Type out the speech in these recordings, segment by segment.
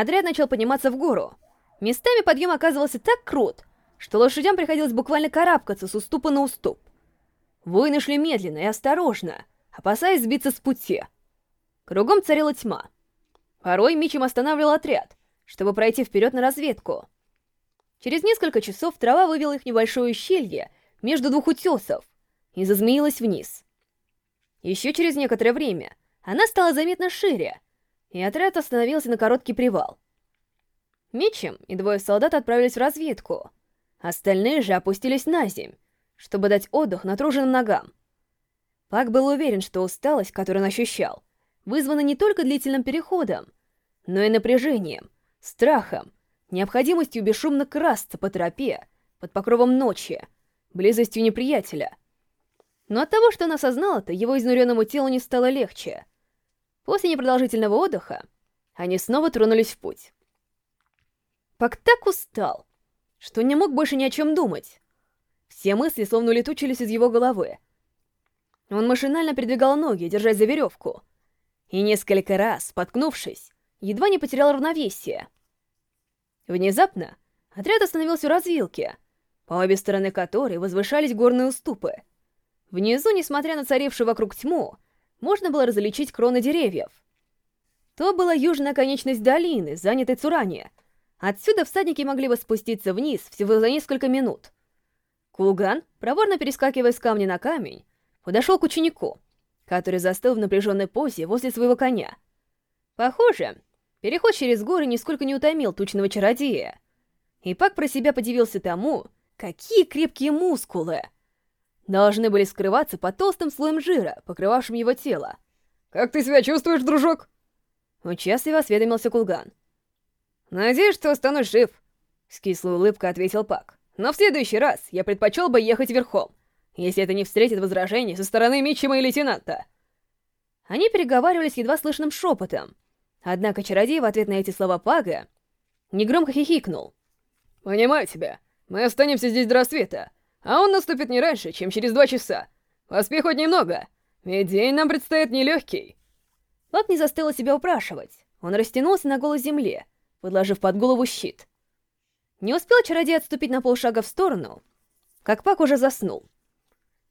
Отряд начал подниматься в гору. Местами подъем оказывался так крут, что лошадям приходилось буквально карабкаться с уступа на уступ. Воины шли медленно и осторожно, опасаясь сбиться с пути. Кругом царила тьма. Порой Мичем останавливал отряд, чтобы пройти вперед на разведку. Через несколько часов трава вывела их в небольшое ущелье между двух утесов и зазмеилась вниз. Еще через некоторое время она стала заметно шире, и отряд остановился на короткий привал. Митчем и двое солдат отправились в разведку. Остальные же опустились на земь, чтобы дать отдых натруженным ногам. Пак был уверен, что усталость, которую он ощущал, вызвана не только длительным переходом, но и напряжением, страхом, необходимостью бесшумно красться по тропе под покровом ночи, близостью неприятеля. Но от того, что он осознал это, его изнуренному телу не стало легче. После непродолжительного отдыха они снова тронулись в путь. Пак так устал, что не мог больше ни о чем думать. Все мысли словно улетучились из его головы. Он машинально передвигал ноги, держась за веревку. И несколько раз, споткнувшись, едва не потерял равновесие. Внезапно отряд остановился у развилки, по обе стороны которой возвышались горные уступы. Внизу, несмотря на царившую вокруг тьму, можно было различить кроны деревьев. То была южная конечность долины, занятой Цуране. Отсюда всадники могли бы спуститься вниз всего за несколько минут. Кулган, проворно перескакивая с камня на камень, подошел к ученику, который застыл в напряженной позе возле своего коня. Похоже, переход через горы нисколько не утомил тучного чародея. И Пак про себя подивился тому, какие крепкие мускулы должны были скрываться под толстым слоем жира, покрывавшим его тело. «Как ты себя чувствуешь, дружок?» Участливо осведомился Кулган. «Надеюсь, что останусь жив», — с кислой улыбкой ответил Пак. «Но в следующий раз я предпочел бы ехать верхом, если это не встретит возражений со стороны Митчема и лейтенанта». Они переговаривались едва слышным шепотом, однако чародей в ответ на эти слова Пага негромко хихикнул. «Понимаю тебя. Мы останемся здесь до рассвета, а он наступит не раньше, чем через два часа. Поспи хоть немного, ведь день нам предстоит нелегкий». Пак не заставил себя упрашивать. Он растянулся на голой земле, подложив под голову щит. Не успел чародей отступить на полшага в сторону, как Пак уже заснул.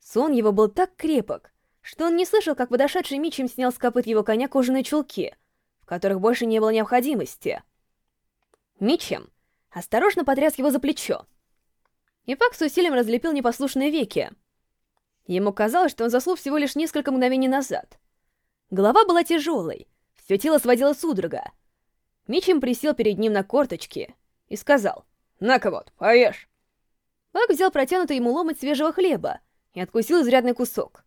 Сон его был так крепок, что он не слышал, как подошедший Мичем снял с копыт его коня кожаные чулки, в которых больше не было необходимости. Мичем осторожно потряс его за плечо, и Пак с усилием разлепил непослушные веки. Ему казалось, что он заснул всего лишь несколько мгновений назад. Голова была тяжелой, все тело сводило судорога. Мичем присел перед ним на корточки и сказал «На-ка вот, поешь». Пак взял протянутый ему ломоть свежего хлеба и откусил изрядный кусок.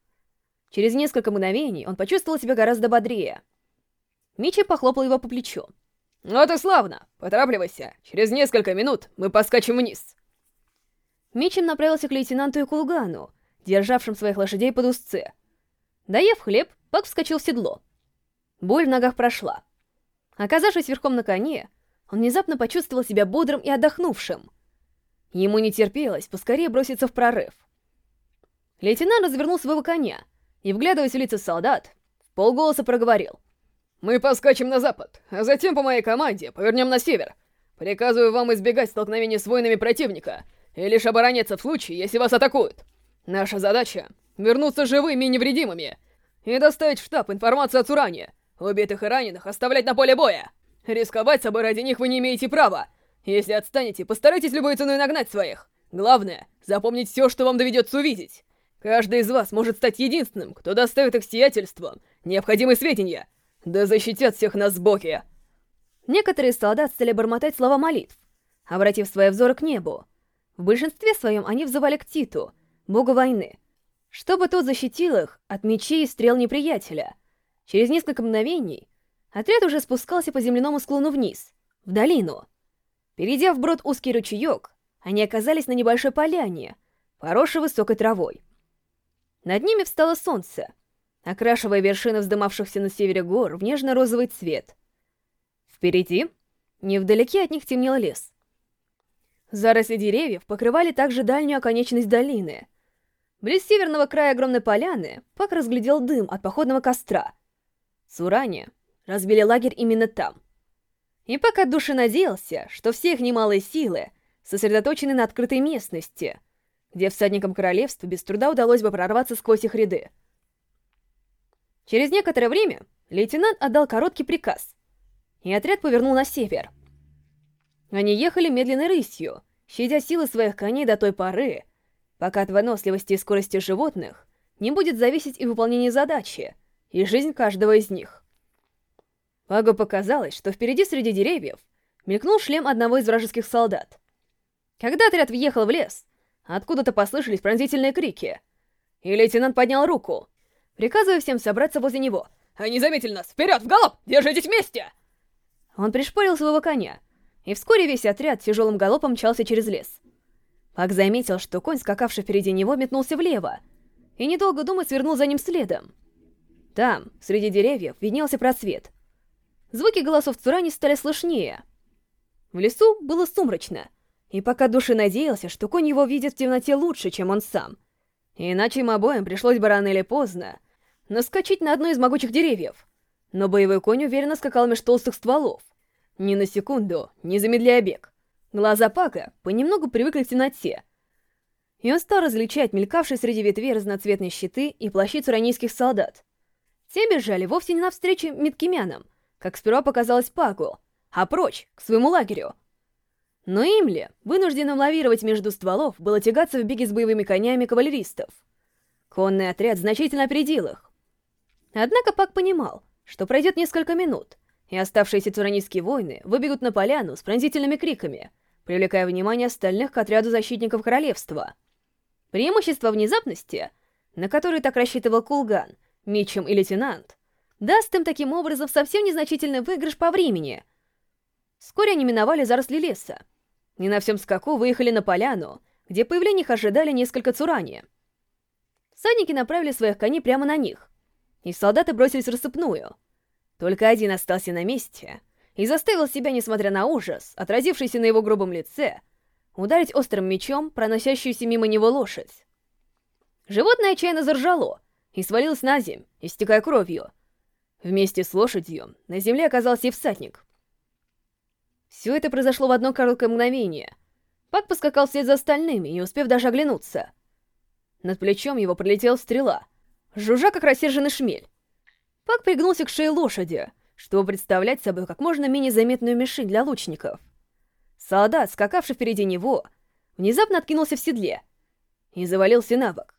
Через несколько мгновений он почувствовал себя гораздо бодрее. Мичи похлопал его по плечу. «Вот и славно! Поторапливайся! Через несколько минут мы поскачем вниз!» Мичем направился к лейтенанту и Кулгану, державшим своих лошадей под узцы. Доев хлеб, Пак вскочил в седло. Боль в ногах прошла. Оказавшись верхом на коне, он внезапно почувствовал себя бодрым и отдохнувшим. Ему не терпелось поскорее броситься в прорыв. Лейтенант развернул своего коня и, вглядываясь в лица солдат, полголоса проговорил. «Мы поскачем на запад, а затем по моей команде повернем на север. Приказываю вам избегать столкновения с воинами противника — и лишь обороняться в случае, если вас атакуют. Наша задача — вернуться живыми и невредимыми и доставить в штаб информацию о Цуране. Убитых и раненых оставлять на поле боя. Рисковать собой ради них вы не имеете права. Если отстанете, постарайтесь любой ценой нагнать своих. Главное — запомнить все, что вам доведется увидеть. Каждый из вас может стать единственным, кто доставит их сиятельствам необходимые сведения. Да защитят всех нас сбоки. Некоторые солдаты стали бормотать слова молитв, обратив свои взоры к небу. В большинстве своем они взывали к Титу, богу войны, чтобы тот защитил их от мечей и стрел неприятеля. Через несколько мгновений отряд уже спускался по земляному склону вниз, в долину. Перейдя вброд узкий ручеек, они оказались на небольшой поляне, поросшей высокой травой. Над ними встало солнце, окрашивая вершины вздымавшихся на севере гор в нежно-розовый цвет. Впереди, невдалеке от них темнел лес — Заросли деревьев покрывали также дальнюю оконечность долины. Близ северного края огромной поляны Пак разглядел дым от походного костра. Суране разбили лагерь именно там. И пока души надеялся, что все их немалые силы сосредоточены на открытой местности, где всадникам королевства без труда удалось бы прорваться сквозь их ряды. Через некоторое время лейтенант отдал короткий приказ, и отряд повернул на север. Они ехали медленной рысью, щадя силы своих коней до той поры, пока от выносливости и скорости животных не будет зависеть и выполнение задачи, и жизнь каждого из них. Пагу показалось, что впереди среди деревьев мелькнул шлем одного из вражеских солдат. Когда отряд въехал в лес, откуда-то послышались пронзительные крики, и лейтенант поднял руку, приказывая всем собраться возле него. «Они заметили нас! Вперед, в галоп! Держитесь вместе!» Он пришпорил своего коня, и вскоре весь отряд тяжелым галопом мчался через лес. Пак заметил, что конь, скакавший впереди него, метнулся влево, и, недолго думая, свернул за ним следом. Там, среди деревьев, виднелся просвет. Звуки голосов Цурани стали слышнее. В лесу было сумрачно, и пока Души надеялся, что конь его видит в темноте лучше, чем он сам. Иначе им обоим пришлось бы рано или поздно наскочить на одно из могучих деревьев. Но боевой конь уверенно скакал меж толстых стволов. Ни на секунду, не замедляя бег. Глаза Пака понемногу привыкли к темноте, и он стал различать мелькавшие среди ветвей разноцветные щиты и плащи цуранийских солдат. Те бежали вовсе не навстречу Миткимянам, как сперва показалось Паку, а прочь, к своему лагерю. Но Имли, вынужденным лавировать между стволов, было тягаться в беге с боевыми конями кавалеристов. Конный отряд значительно опередил их. Однако Пак понимал, что пройдет несколько минут, и оставшиеся цуранийские воины выбегут на поляну с пронзительными криками, привлекая внимание остальных к отряду защитников королевства. Преимущество внезапности, на которое так рассчитывал Кулган, Митчем и лейтенант, даст им таким образом совсем незначительный выигрыш по времени. Вскоре они миновали заросли леса, и на всем скаку выехали на поляну, где появление их ожидали несколько цурани. Садники направили своих коней прямо на них, и солдаты бросились в рассыпную — только один остался на месте и заставил себя, несмотря на ужас, отразившийся на его грубом лице, ударить острым мечом проносящуюся мимо него лошадь. Животное отчаянно заржало и свалилось на земь, истекая кровью. Вместе с лошадью на земле оказался и всадник. Все это произошло в одно короткое мгновение. Пак поскакал вслед за остальными, не успев даже оглянуться. Над плечом его пролетела стрела, жужжа как рассерженный шмель. Пак пригнулся к шее лошади, чтобы представлять собой как можно менее заметную мишень для лучников. Солдат, скакавший впереди него, внезапно откинулся в седле и завалился на бок.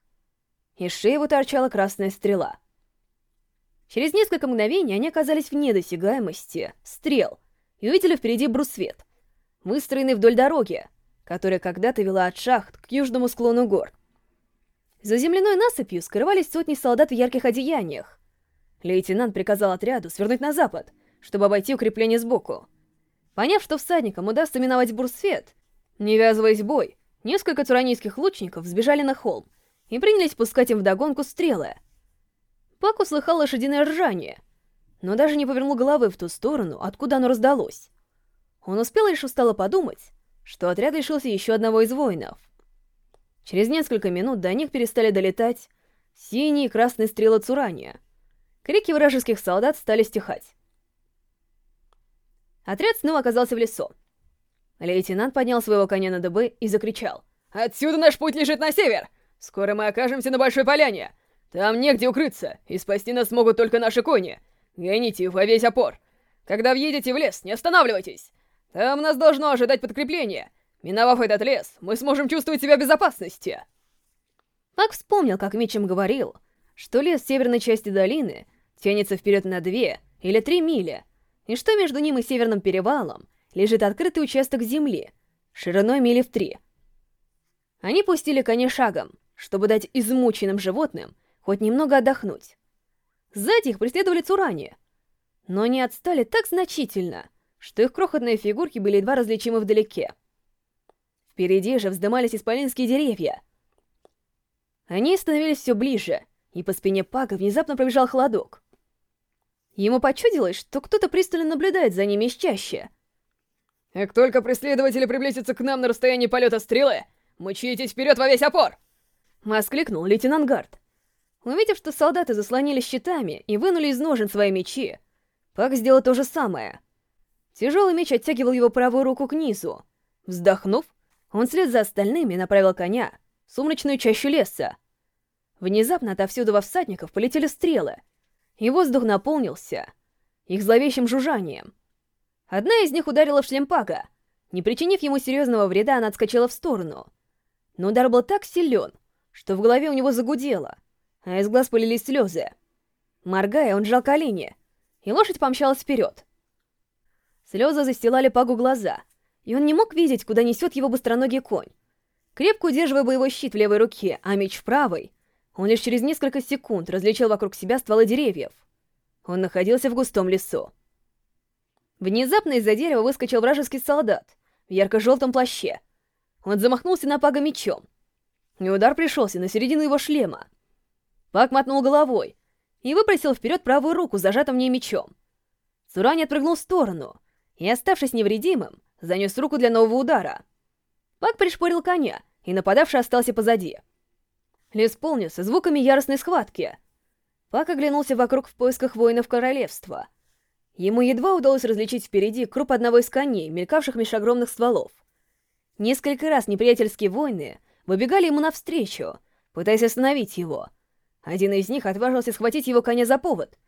Из шеи его торчала красная стрела. Через несколько мгновений они оказались в недосягаемости стрел и увидели впереди брусвет, выстроенный вдоль дороги, которая когда-то вела от шахт к южному склону гор. За земляной насыпью скрывались сотни солдат в ярких одеяниях, Лейтенант приказал отряду свернуть на запад, чтобы обойти укрепление сбоку. Поняв, что всадникам удастся миновать бурсвет, не ввязываясь в бой, несколько туранийских лучников сбежали на холм и принялись пускать им вдогонку стрелы. Пак услыхал лошадиное ржание, но даже не повернул головы в ту сторону, откуда оно раздалось. Он успел лишь устало подумать, что отряд лишился еще одного из воинов. Через несколько минут до них перестали долетать синие и красные стрелы Цурания — Крики вражеских солдат стали стихать. Отряд снова оказался в лесу. Лейтенант поднял своего коня на дыбы и закричал. «Отсюда наш путь лежит на север! Скоро мы окажемся на Большой Поляне! Там негде укрыться, и спасти нас могут только наши кони! Гоните их во весь опор! Когда въедете в лес, не останавливайтесь! Там нас должно ожидать подкрепление! Миновав этот лес, мы сможем чувствовать себя в безопасности!» Пак вспомнил, как Митчем говорил, что лес северной части долины тянется вперед на две или три мили, и что между ним и северным перевалом лежит открытый участок земли, шириной мили в три. Они пустили коня шагом, чтобы дать измученным животным хоть немного отдохнуть. Сзади их преследовали цурани, но они отстали так значительно, что их крохотные фигурки были едва различимы вдалеке. Впереди же вздымались исполинские деревья. Они становились все ближе, и по спине Пага внезапно пробежал холодок. Ему почудилось, что кто-то пристально наблюдает за ними из чаще. «Как только преследователи приблизятся к нам на расстоянии полета стрелы, мчитесь вперед во весь опор!» Воскликнул лейтенант Гард. Увидев, что солдаты заслонились щитами и вынули из ножен свои мечи, Пак сделал то же самое. Тяжелый меч оттягивал его правую руку к низу. Вздохнув, он вслед за остальными направил коня в сумрачную чащу леса. Внезапно отовсюду во всадников полетели стрелы, и воздух наполнился их зловещим жужжанием. Одна из них ударила в шлем Пага. Не причинив ему серьезного вреда, она отскочила в сторону. Но удар был так силен, что в голове у него загудело, а из глаз полились слезы. Моргая, он сжал колени, и лошадь помчалась вперед. Слезы застилали Пагу глаза, и он не мог видеть, куда несет его быстроногий конь. Крепко удерживая боевой щит в левой руке, а меч в правой, он лишь через несколько секунд различил вокруг себя стволы деревьев. Он находился в густом лесу. Внезапно из-за дерева выскочил вражеский солдат в ярко-желтом плаще. Он замахнулся на Пага мечом. И удар пришелся на середину его шлема. Паг мотнул головой и выбросил вперед правую руку, зажатым в ней мечом. Цурани отпрыгнул в сторону и, оставшись невредимым, занес руку для нового удара. Пак пришпорил коня, и нападавший остался позади. Лес полнился звуками яростной схватки. Пак оглянулся вокруг в поисках воинов королевства — Ему едва удалось различить впереди круп одного из коней, мелькавших меж огромных стволов. Несколько раз неприятельские воины выбегали ему навстречу, пытаясь остановить его. Один из них отважился схватить его коня за повод.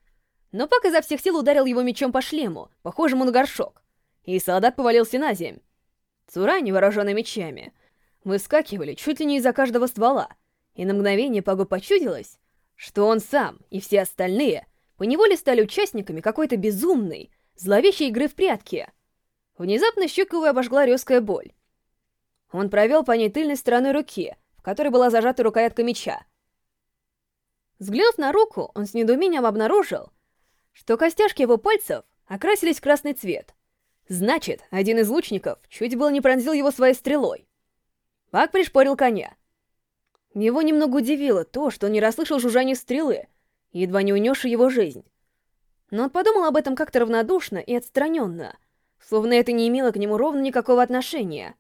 Но Пак изо всех сил ударил его мечом по шлему, похожему на горшок, и солдат повалился на земь. Цурани, вооруженные мечами, выскакивали чуть ли не из-за каждого ствола, и на мгновение Пагу почудилось, что он сам и все остальные поневоле стали участниками какой-то безумной, зловещей игры в прятки. Внезапно щеку обожгла резкая боль. Он провел по ней тыльной стороной руки, в которой была зажата рукоятка меча. Взглянув на руку, он с недоумением обнаружил, что костяшки его пальцев окрасились в красный цвет. Значит, один из лучников чуть было не пронзил его своей стрелой. Пак пришпорил коня. Его немного удивило то, что он не расслышал жужжание стрелы, едва не унесший его жизнь. Но он подумал об этом как-то равнодушно и отстраненно, словно это не имело к нему ровно никакого отношения.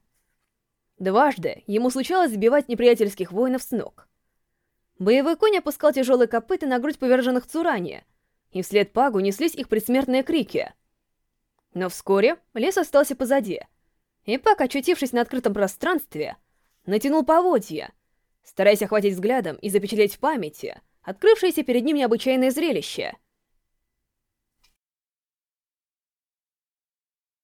Дважды ему случалось сбивать неприятельских воинов с ног. Боевой конь опускал тяжелые копыта на грудь поверженных Цурани, и вслед Пагу неслись их предсмертные крики. Но вскоре лес остался позади, и Паг, очутившись на открытом пространстве, натянул поводья, стараясь охватить взглядом и запечатлеть в памяти — открывшееся перед ним необычайное зрелище —